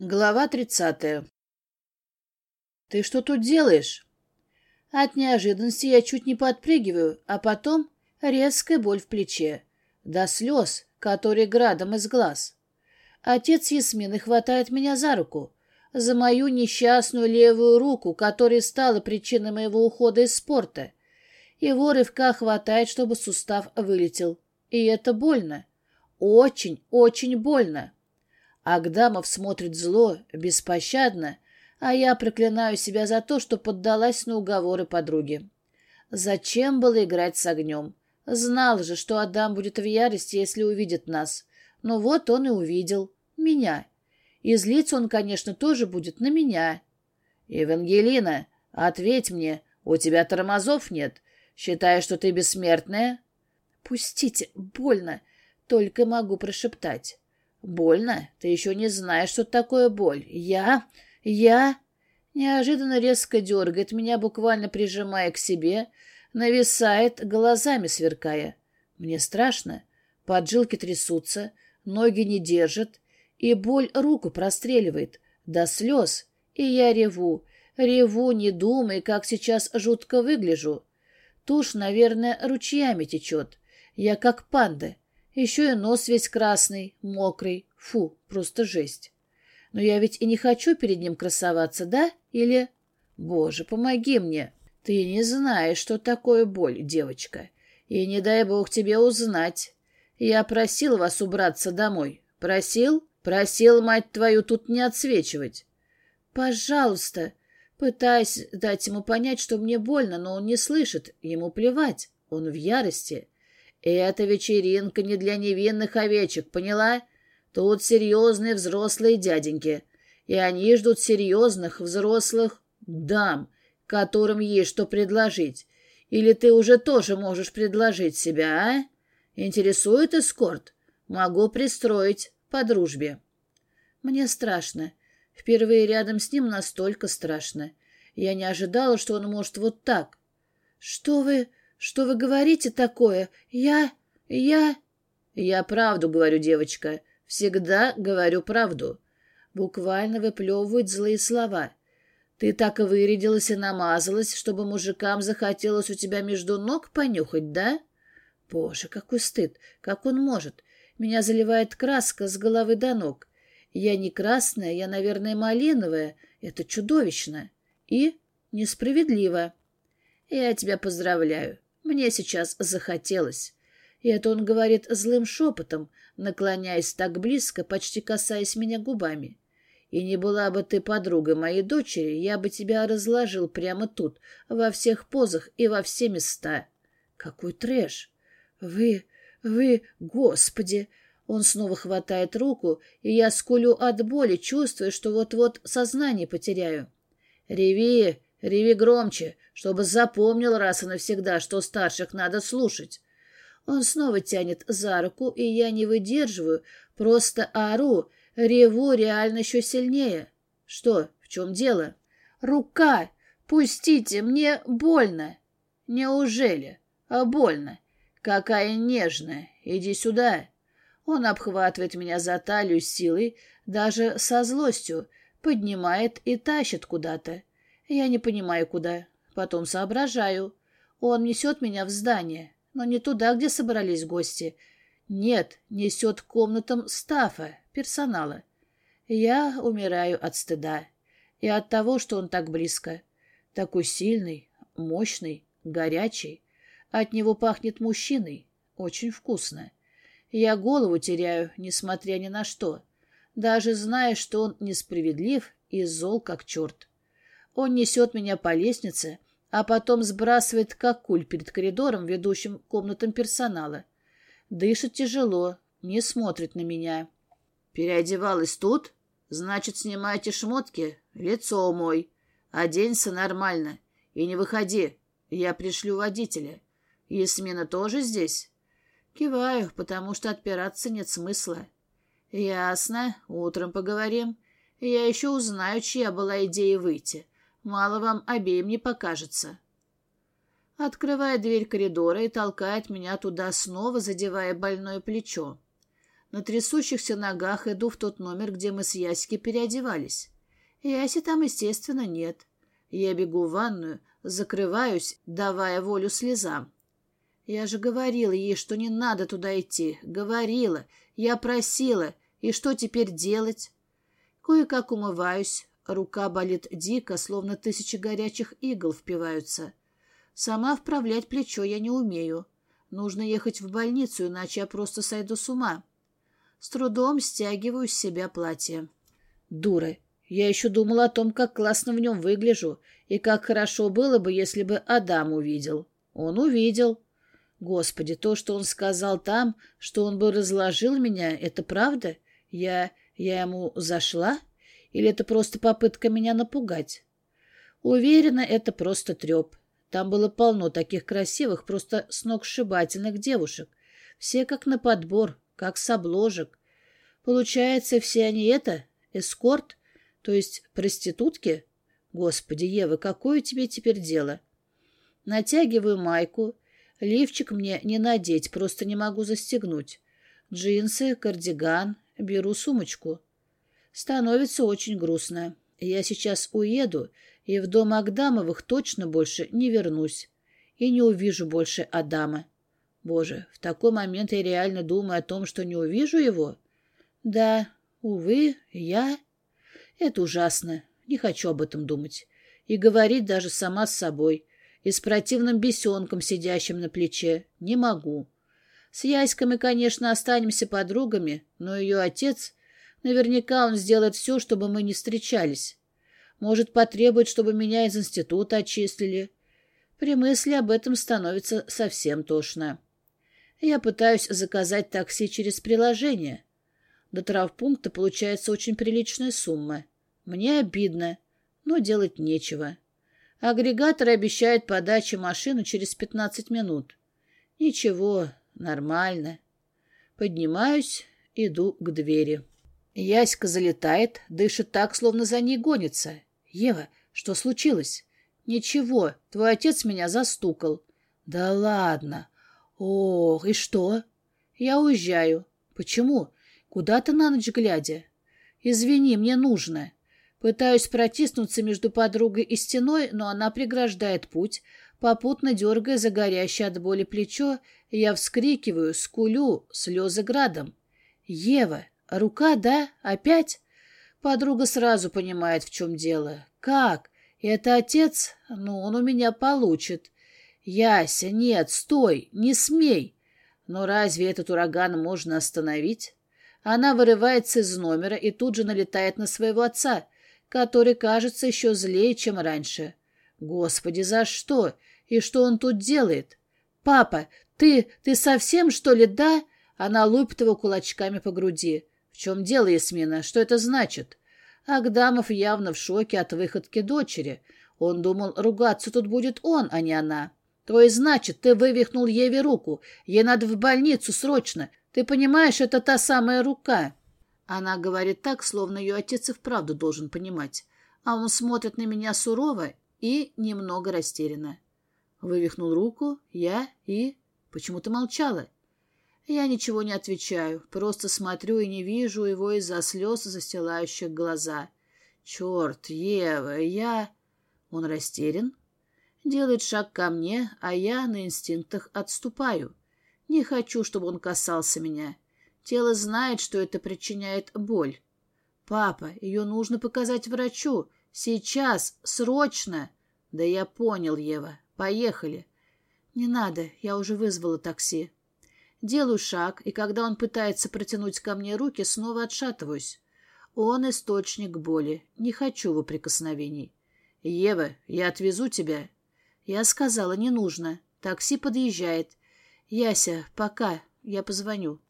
Глава тридцатая. «Ты что тут делаешь?» От неожиданности я чуть не подпрыгиваю, а потом резкая боль в плече. До слез, которые градом из глаз. Отец Ясмины хватает меня за руку. За мою несчастную левую руку, которая стала причиной моего ухода из спорта. Его рывка хватает, чтобы сустав вылетел. И это больно. Очень, очень больно. Агдамов смотрит зло, беспощадно, а я проклинаю себя за то, что поддалась на уговоры подруги. Зачем было играть с огнем? Знал же, что Адам будет в ярости, если увидит нас. Но вот он и увидел. Меня. И злиться он, конечно, тоже будет на меня. «Евангелина, ответь мне, у тебя тормозов нет? Считаешь, что ты бессмертная?» «Пустите, больно!» Только могу прошептать. «Больно? Ты еще не знаешь, что такое боль. Я... я...» Неожиданно резко дергает меня, буквально прижимая к себе, нависает, глазами сверкая. Мне страшно. Поджилки трясутся, ноги не держат, и боль руку простреливает. До слез. И я реву. Реву, не думая, как сейчас жутко выгляжу. Тушь, наверное, ручьями течет. Я как панда. Еще и нос весь красный, мокрый. Фу, просто жесть. Но я ведь и не хочу перед ним красоваться, да? Или... Боже, помоги мне. Ты не знаешь, что такое боль, девочка. И не дай бог тебе узнать. Я просил вас убраться домой. Просил? Просил, мать твою, тут не отсвечивать. Пожалуйста. Пытаясь дать ему понять, что мне больно, но он не слышит. Ему плевать. Он в ярости. «Это вечеринка не для невинных овечек, поняла? Тут серьезные взрослые дяденьки, и они ждут серьезных взрослых дам, которым есть что предложить. Или ты уже тоже можешь предложить себя, а? Интересует эскорт? Могу пристроить по дружбе». Мне страшно. Впервые рядом с ним настолько страшно. Я не ожидала, что он может вот так. «Что вы...» Что вы говорите такое? Я... я...» «Я правду говорю, девочка. Всегда говорю правду». Буквально выплевывают злые слова. «Ты так вырядилась и намазалась, чтобы мужикам захотелось у тебя между ног понюхать, да?» «Боже, какой стыд! Как он может? Меня заливает краска с головы до ног. Я не красная, я, наверное, малиновая. Это чудовищно. И несправедливо. Я тебя поздравляю. Мне сейчас захотелось. И это он говорит злым шепотом, наклоняясь так близко, почти касаясь меня губами. И не была бы ты подругой моей дочери, я бы тебя разложил прямо тут, во всех позах и во все места. Какой трэш! Вы, вы, господи! Он снова хватает руку, и я скулю от боли, чувствуя, что вот-вот сознание потеряю. «Реви, реви громче, чтобы запомнил раз и навсегда, что старших надо слушать. Он снова тянет за руку, и я не выдерживаю, просто ору, реву реально еще сильнее. Что, в чем дело? Рука! Пустите, мне больно. Неужели? А больно. Какая нежная. Иди сюда. Он обхватывает меня за талию силой, даже со злостью, поднимает и тащит куда-то. Я не понимаю, куда. Потом соображаю. Он несет меня в здание, но не туда, где собрались гости. Нет, несет к комнатам стафа, персонала. Я умираю от стыда. И от того, что он так близко. Такой сильный, мощный, горячий. От него пахнет мужчиной. Очень вкусно. Я голову теряю, несмотря ни на что. Даже зная, что он несправедлив и зол, как черт. Он несет меня по лестнице, а потом сбрасывает как куль перед коридором, ведущим к комнатам персонала. Дышит тяжело, не смотрит на меня. «Переодевалась тут? Значит, снимайте шмотки, лицо мой. Оденься нормально и не выходи, я пришлю водителя. Ясмина тоже здесь?» Киваю, потому что отпираться нет смысла. «Ясно, утром поговорим. Я еще узнаю, чья была идея выйти». Мало вам обеим не покажется. Открывает дверь коридора и толкает меня туда снова, задевая больное плечо. На трясущихся ногах иду в тот номер, где мы с Яськой переодевались. Яси там, естественно, нет. Я бегу в ванную, закрываюсь, давая волю слезам. Я же говорила ей, что не надо туда идти. Говорила. Я просила. И что теперь делать? Кое-как умываюсь. Рука болит дико, словно тысячи горячих игл впиваются. Сама вправлять плечо я не умею. Нужно ехать в больницу, иначе я просто сойду с ума. С трудом стягиваю с себя платье. Дура. Я еще думала о том, как классно в нем выгляжу, и как хорошо было бы, если бы Адам увидел. Он увидел. Господи, то, что он сказал там, что он бы разложил меня, это правда? Я... я ему зашла? Или это просто попытка меня напугать? Уверена, это просто треп. Там было полно таких красивых, просто сногсшибательных девушек. Все как на подбор, как с обложек. Получается, все они это? Эскорт? То есть проститутки? Господи, Ева, какое тебе теперь дело? Натягиваю майку. Лифчик мне не надеть, просто не могу застегнуть. Джинсы, кардиган. Беру сумочку. Становится очень грустно. Я сейчас уеду, и в дом Агдамовых точно больше не вернусь. И не увижу больше Адама. Боже, в такой момент я реально думаю о том, что не увижу его? Да, увы, я... Это ужасно. Не хочу об этом думать. И говорить даже сама с собой. И с противным бесенком, сидящим на плече. Не могу. С Яськой мы, конечно, останемся подругами, но ее отец... Наверняка он сделает все, чтобы мы не встречались. Может, потребует, чтобы меня из института отчислили. При мысли об этом становится совсем тошно. Я пытаюсь заказать такси через приложение. До травпункта получается очень приличная сумма. Мне обидно, но делать нечего. Агрегатор обещает подачу машины через 15 минут. Ничего, нормально. Поднимаюсь, иду к двери. Яська залетает, дышит так, словно за ней гонится. «Ева, что случилось?» «Ничего, твой отец меня застукал». «Да ладно. Ох, и что?» «Я уезжаю». «Почему? Куда ты на ночь глядя?» «Извини, мне нужно». Пытаюсь протиснуться между подругой и стеной, но она преграждает путь. Попутно дергая за горящее от боли плечо, я вскрикиваю, скулю, слезы градом. «Ева, рука, да? Опять?» Подруга сразу понимает, в чем дело. «Как? Это отец? Ну, он у меня получит». «Яся, нет, стой, не смей!» Но разве этот ураган можно остановить? Она вырывается из номера и тут же налетает на своего отца который кажется еще злее, чем раньше. Господи, за что? И что он тут делает? Папа, ты, ты совсем, что ли, да? Она лупит его кулачками по груди. В чем дело, Ясмина? Что это значит? Агдамов явно в шоке от выходки дочери. Он думал, ругаться тут будет он, а не она. То есть, значит, ты вывихнул Еве руку. Ей надо в больницу срочно. Ты понимаешь, это та самая рука. Она говорит так, словно ее отец и вправду должен понимать, а он смотрит на меня сурово и немного растерянно. Вывихнул руку, я и... Почему-то молчала. Я ничего не отвечаю, просто смотрю и не вижу его из-за слез, застилающих глаза. Черт, Ева, я... Он растерян, делает шаг ко мне, а я на инстинктах отступаю. Не хочу, чтобы он касался меня. Тело знает, что это причиняет боль. «Папа, ее нужно показать врачу. Сейчас, срочно!» «Да я понял, Ева. Поехали». «Не надо, я уже вызвала такси». Делаю шаг, и когда он пытается протянуть ко мне руки, снова отшатываюсь. Он источник боли. Не хочу его прикосновений. «Ева, я отвезу тебя». Я сказала, не нужно. Такси подъезжает. «Яся, пока. Я позвоню».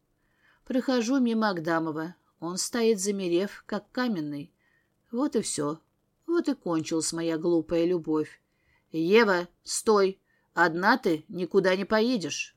Прохожу мимо Агдамова. Он стоит, замерев, как каменный. Вот и все. Вот и кончилась моя глупая любовь. «Ева, стой! Одна ты никуда не поедешь!»